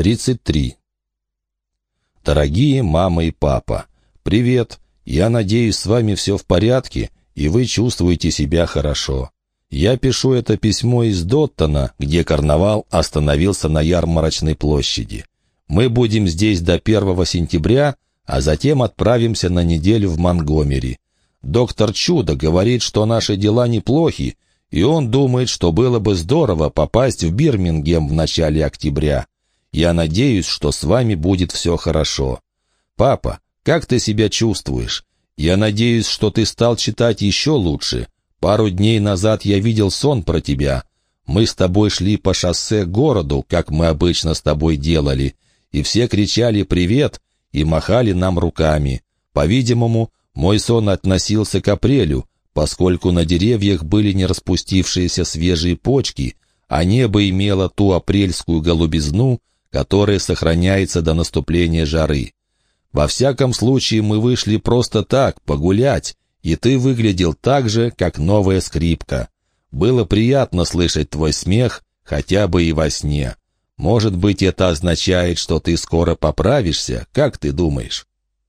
33. Дорогие мама и папа, привет! Я надеюсь, с вами все в порядке, и вы чувствуете себя хорошо. Я пишу это письмо из Доттона, где карнавал остановился на ярмарочной площади. Мы будем здесь до 1 сентября, а затем отправимся на неделю в Монгомери. Доктор Чудо говорит, что наши дела неплохи, и он думает, что было бы здорово попасть в Бирмингем в начале октября. Я надеюсь, что с вами будет все хорошо. Папа, как ты себя чувствуешь? Я надеюсь, что ты стал читать еще лучше. Пару дней назад я видел сон про тебя. Мы с тобой шли по шоссе к городу, как мы обычно с тобой делали, и все кричали «Привет!» и махали нам руками. По-видимому, мой сон относился к апрелю, поскольку на деревьях были не распустившиеся свежие почки, а небо имело ту апрельскую голубизну, которая сохраняется до наступления жары. Во всяком случае, мы вышли просто так, погулять, и ты выглядел так же, как новая скрипка. Было приятно слышать твой смех, хотя бы и во сне. Может быть, это означает, что ты скоро поправишься, как ты думаешь?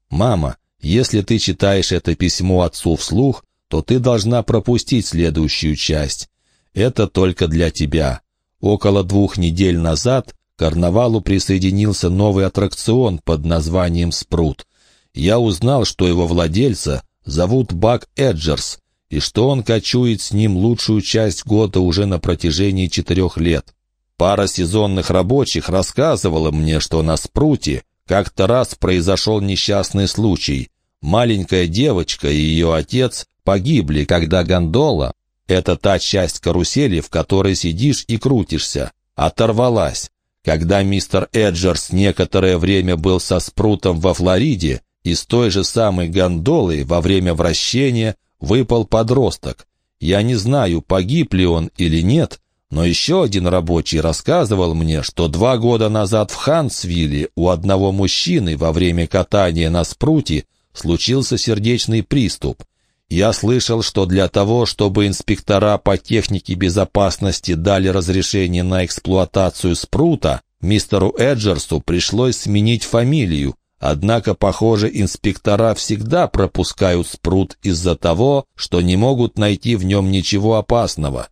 Мама, если ты читаешь это письмо отцу вслух, то ты должна пропустить следующую часть. Это только для тебя. Около двух недель назад карнавалу присоединился новый аттракцион под названием «Спрут». Я узнал, что его владельца зовут Бак Эджерс, и что он кочует с ним лучшую часть года уже на протяжении четырех лет. Пара сезонных рабочих рассказывала мне, что на Спруте как-то раз произошел несчастный случай. Маленькая девочка и ее отец погибли, когда гондола — это та часть карусели, в которой сидишь и крутишься — оторвалась. Когда мистер Эджерс некоторое время был со спрутом во Флориде, из той же самой гондолы во время вращения выпал подросток. Я не знаю, погиб ли он или нет, но еще один рабочий рассказывал мне, что два года назад в Хансвилле у одного мужчины во время катания на спруте случился сердечный приступ. Я слышал, что для того, чтобы инспектора по технике безопасности дали разрешение на эксплуатацию спрута, мистеру Эджерсу пришлось сменить фамилию, однако, похоже, инспектора всегда пропускают спрут из-за того, что не могут найти в нем ничего опасного.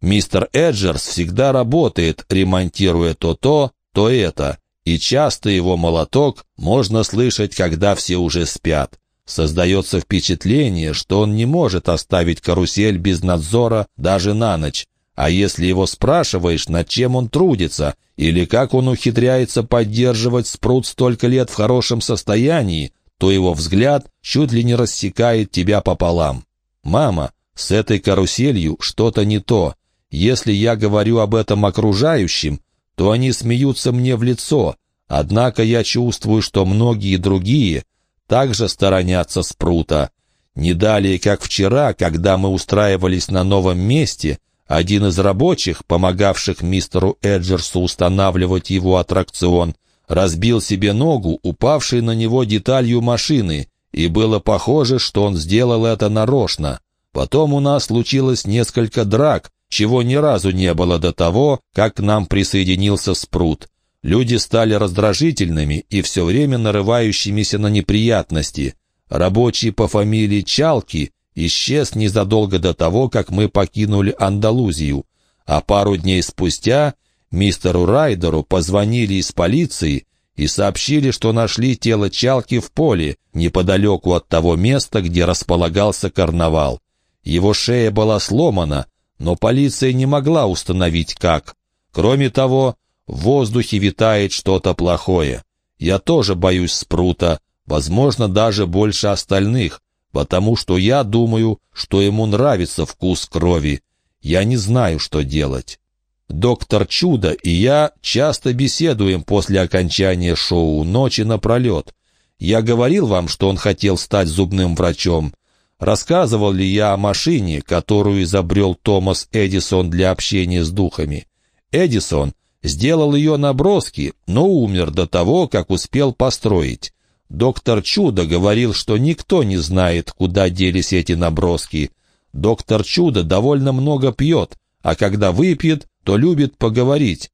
Мистер Эджерс всегда работает, ремонтируя то то, то это, и часто его молоток можно слышать, когда все уже спят. Создается впечатление, что он не может оставить карусель без надзора даже на ночь. А если его спрашиваешь, над чем он трудится, или как он ухитряется поддерживать спрут столько лет в хорошем состоянии, то его взгляд чуть ли не рассекает тебя пополам. «Мама, с этой каруселью что-то не то. Если я говорю об этом окружающим, то они смеются мне в лицо, однако я чувствую, что многие другие также сторонятся спрута. Не далее, как вчера, когда мы устраивались на новом месте, один из рабочих, помогавших мистеру Эджерсу устанавливать его аттракцион, разбил себе ногу, упавшей на него деталью машины, и было похоже, что он сделал это нарочно. Потом у нас случилось несколько драк, чего ни разу не было до того, как к нам присоединился Спрут. Люди стали раздражительными и все время нарывающимися на неприятности. Рабочий по фамилии Чалки исчез незадолго до того, как мы покинули Андалузию, а пару дней спустя мистеру Райдеру позвонили из полиции и сообщили, что нашли тело Чалки в поле, неподалеку от того места, где располагался карнавал. Его шея была сломана, но полиция не могла установить как. Кроме того, в воздухе витает что-то плохое. Я тоже боюсь спрута, возможно, даже больше остальных, потому что я думаю, что ему нравится вкус крови. Я не знаю, что делать. Доктор Чудо и я часто беседуем после окончания шоу «Ночи напролет». Я говорил вам, что он хотел стать зубным врачом. Рассказывал ли я о машине, которую изобрел Томас Эдисон для общения с духами? Эдисон сделал ее наброски, но умер до того, как успел построить. Доктор Чудо говорил, что никто не знает, куда делись эти наброски. Доктор Чудо довольно много пьет, а когда выпьет, то любит поговорить.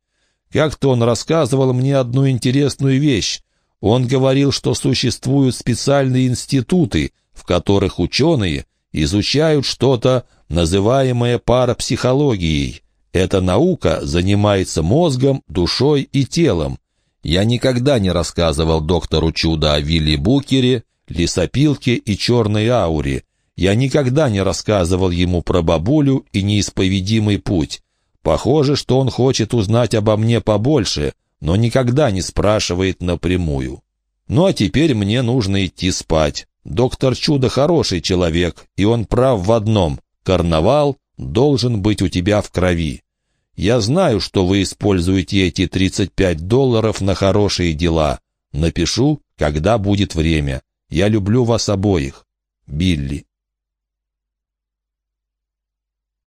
Как-то он рассказывал мне одну интересную вещь. Он говорил, что существуют специальные институты, в которых ученые изучают что-то, называемое парапсихологией. Эта наука занимается мозгом, душой и телом. Я никогда не рассказывал доктору Чудо о Вилли Букере, лесопилке и черной ауре. Я никогда не рассказывал ему про бабулю и неисповедимый путь. Похоже, что он хочет узнать обо мне побольше, но никогда не спрашивает напрямую. Ну а теперь мне нужно идти спать. Доктор Чудо хороший человек, и он прав в одном. Карнавал должен быть у тебя в крови. Я знаю, что вы используете эти 35 долларов на хорошие дела. Напишу, когда будет время. Я люблю вас обоих. Билли.